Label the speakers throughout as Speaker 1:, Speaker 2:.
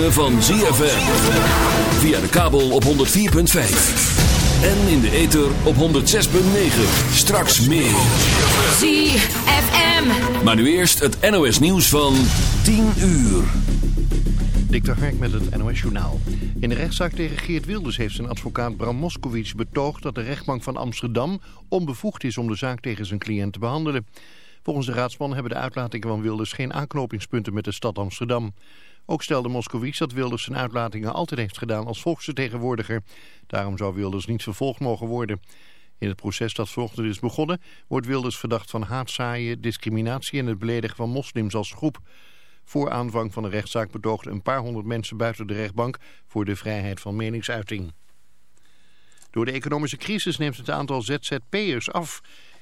Speaker 1: ritme van ZFM. Via de kabel op 104.5. En in de ether op 106.9. Straks meer.
Speaker 2: ZFM.
Speaker 1: Maar nu eerst het NOS nieuws van 10 uur.
Speaker 3: Dik de Hark met het NOS Journaal. In de rechtszaak tegen Geert Wilders heeft zijn advocaat Bram Moskowitz betoogd dat de rechtbank van Amsterdam onbevoegd is om de zaak tegen zijn cliënt te behandelen. Volgens de raadsman hebben de uitlatingen van Wilders geen aanknopingspunten met de stad Amsterdam. Ook stelde Moskowitz dat Wilders zijn uitlatingen altijd heeft gedaan als volksvertegenwoordiger. Daarom zou Wilders niet vervolgd mogen worden. In het proces dat vanochtend is begonnen wordt Wilders verdacht van haatzaaien, discriminatie en het beledigen van moslims als groep. Voor aanvang van de rechtszaak betoogden een paar honderd mensen buiten de rechtbank voor de vrijheid van meningsuiting. Door de economische crisis neemt het aantal ZZP'ers af.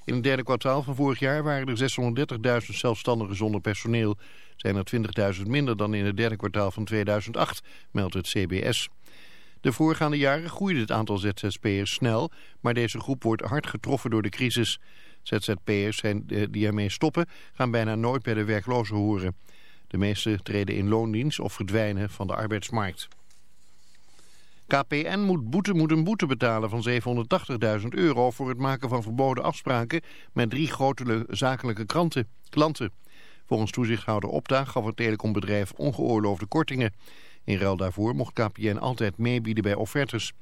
Speaker 3: In het derde kwartaal van vorig jaar waren er 630.000 zelfstandigen zonder personeel. Zijn er 20.000 minder dan in het derde kwartaal van 2008, meldt het CBS. De voorgaande jaren groeide het aantal ZZP'ers snel, maar deze groep wordt hard getroffen door de crisis. ZZP'ers die ermee stoppen gaan bijna nooit bij de werklozen horen. De meeste treden in loondienst of verdwijnen van de arbeidsmarkt. KPN moet, boete, moet een boete betalen van 780.000 euro voor het maken van verboden afspraken met drie grote zakelijke kranten, klanten. Volgens toezichthouder Opta gaf het telecombedrijf ongeoorloofde kortingen. In ruil daarvoor mocht KPN altijd meebieden bij offertes.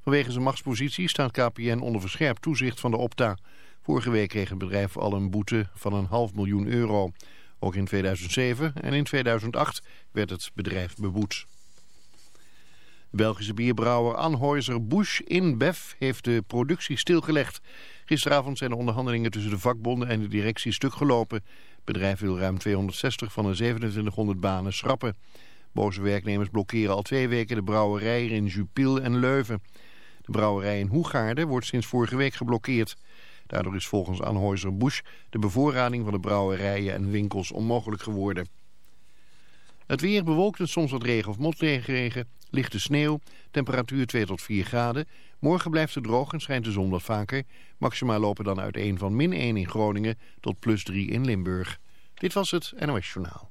Speaker 3: Vanwege zijn machtspositie staat KPN onder verscherpt toezicht van de Opta. Vorige week kreeg het bedrijf al een boete van een half miljoen euro. Ook in 2007 en in 2008 werd het bedrijf beboet. Belgische bierbrouwer Anheuser Busch InBev heeft de productie stilgelegd. Gisteravond zijn de onderhandelingen tussen de vakbonden en de directie stuk gelopen. Het bedrijf wil ruim 260 van de 2700 banen schrappen. Boze werknemers blokkeren al twee weken de brouwerijen in Jupil en Leuven. De brouwerij in Hoegaarden wordt sinds vorige week geblokkeerd. Daardoor is volgens Anheuser-Busch de bevoorrading van de brouwerijen en winkels onmogelijk geworden. Het weer bewolkt en soms wat regen of motregen, lichte sneeuw, temperatuur 2 tot 4 graden. Morgen blijft het droog en schijnt de zon wat vaker. Maximaal lopen dan uiteen van min 1 in Groningen tot plus 3 in Limburg. Dit was het NOS Journaal.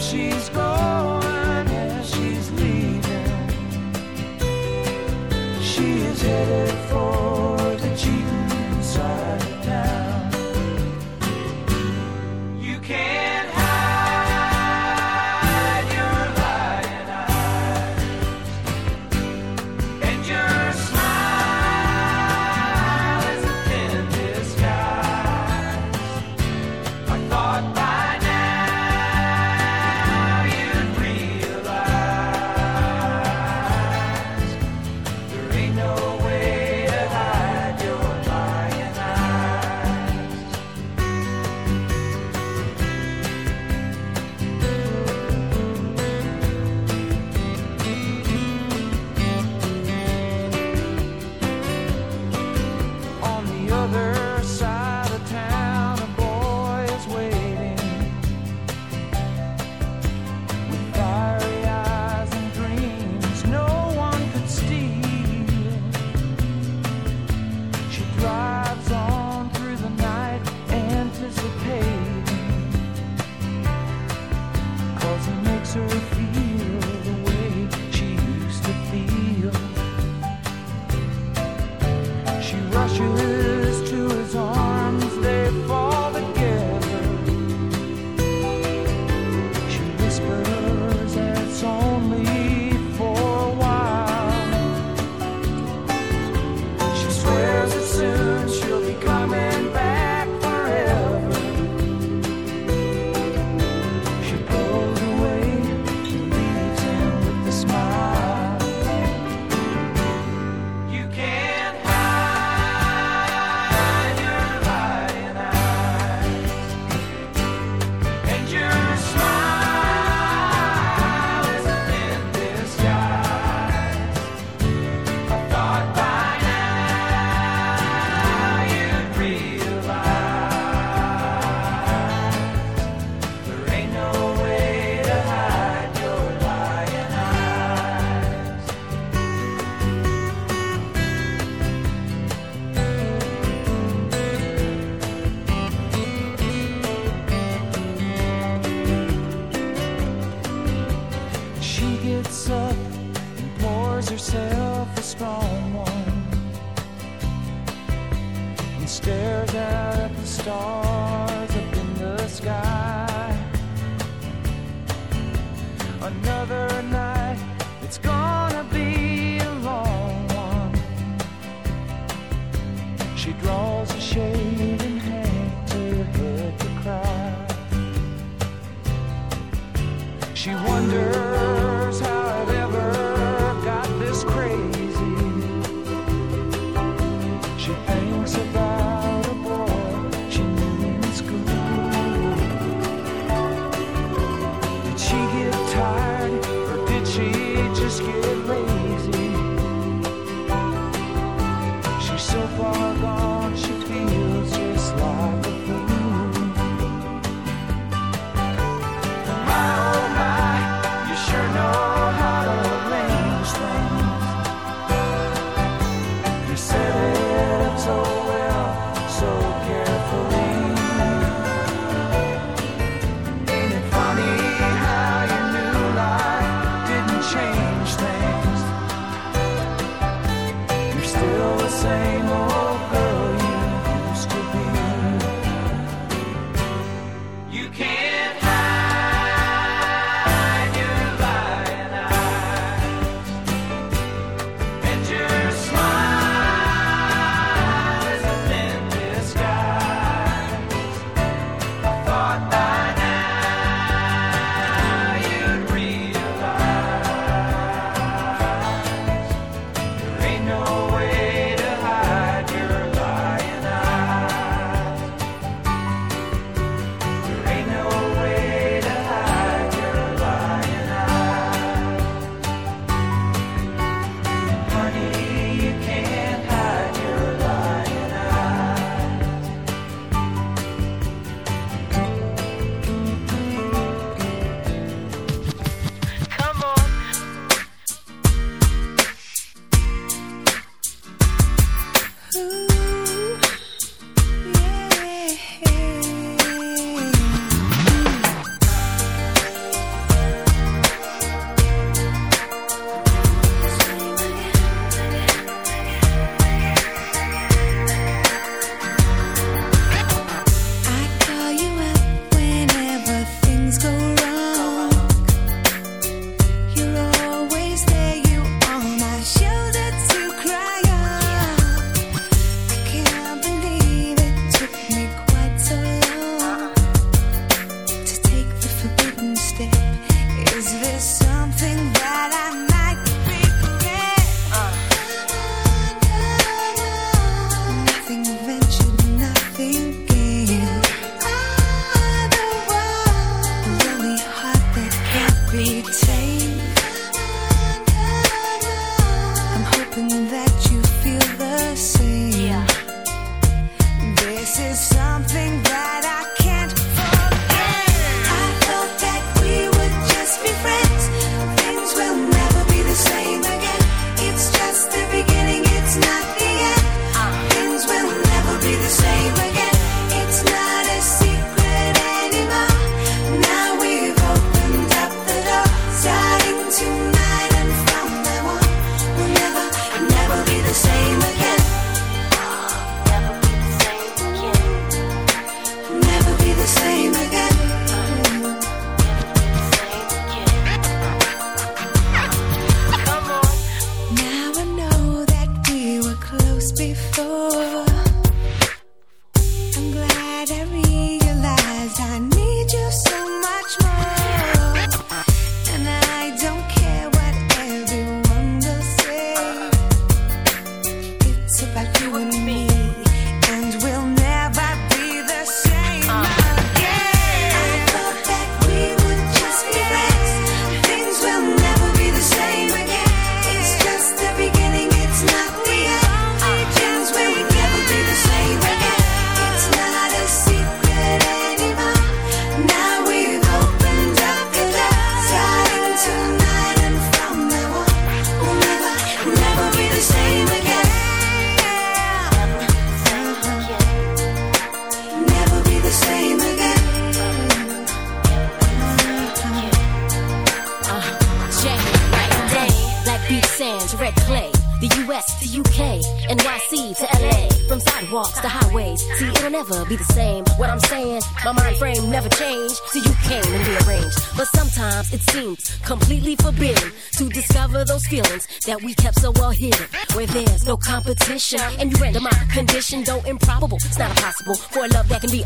Speaker 4: she's going, as she's leaving, she is headed.
Speaker 5: wonder.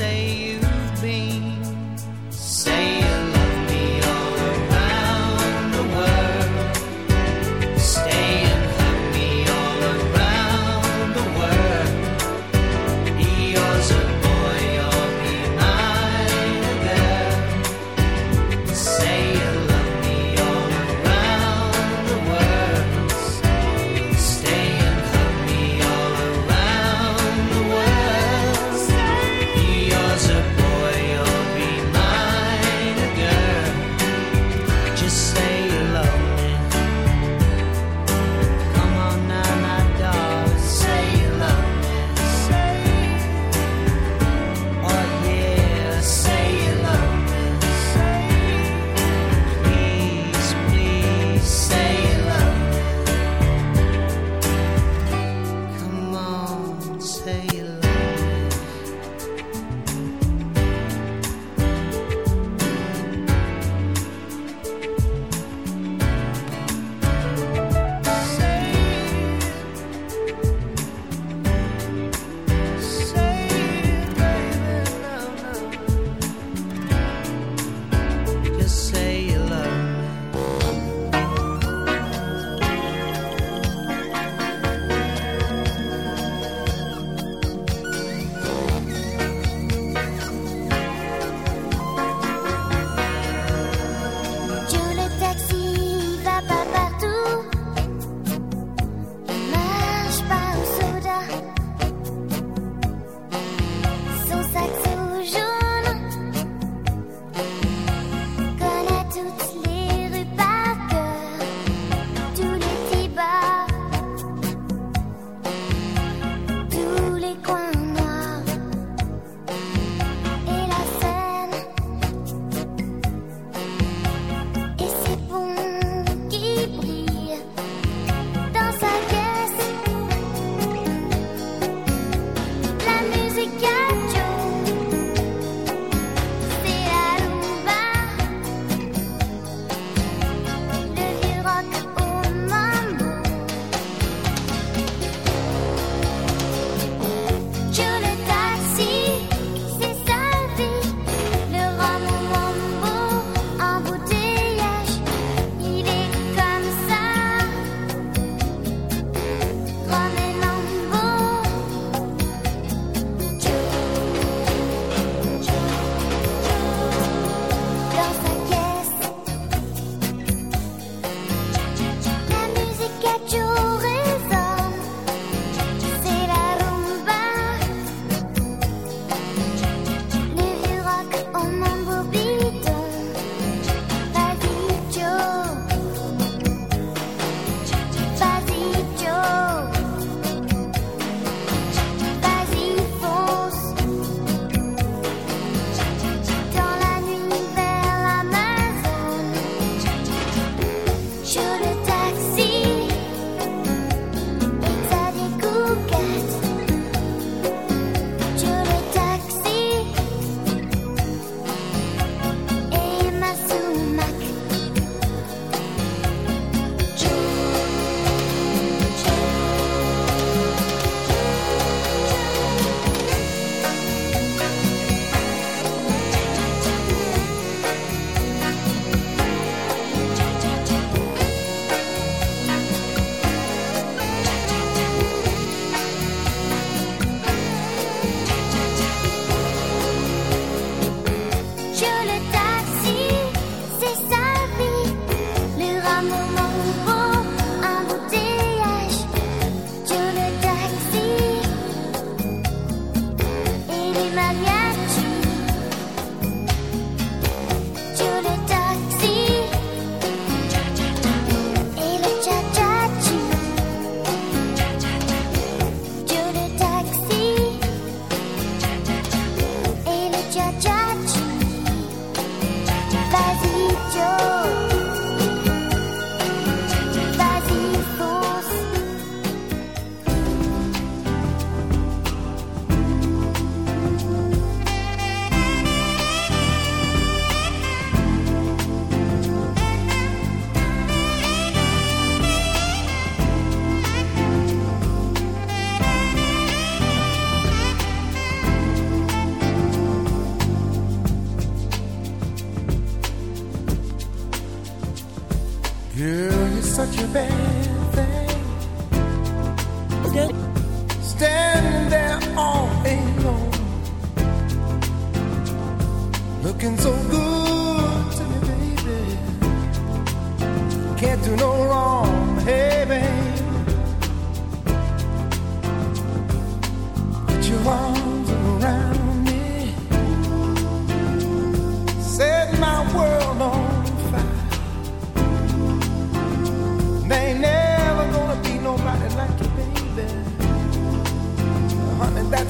Speaker 6: say you've been.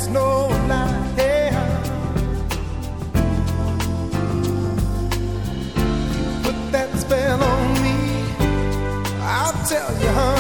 Speaker 7: it's no lie. You put that spell on me, I'll tell you, honey.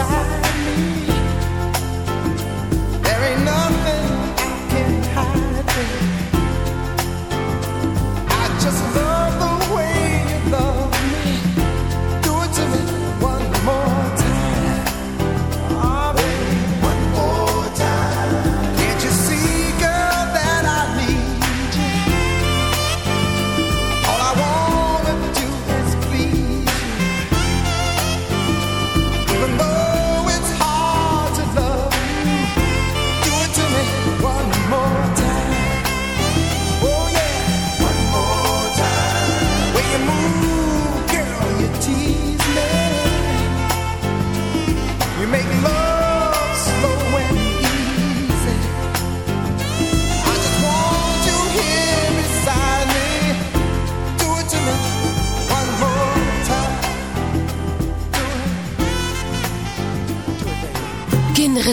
Speaker 5: side.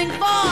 Speaker 8: something for.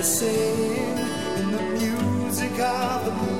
Speaker 8: to
Speaker 9: sing in
Speaker 10: the music of the moon.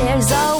Speaker 11: there's always